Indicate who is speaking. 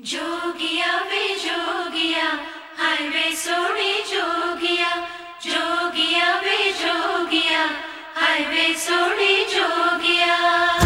Speaker 1: जोगिया वे जोगिया हाय वे सोने जोगिया जोगिया वे जोगिया हाय वे सोने जोगिया।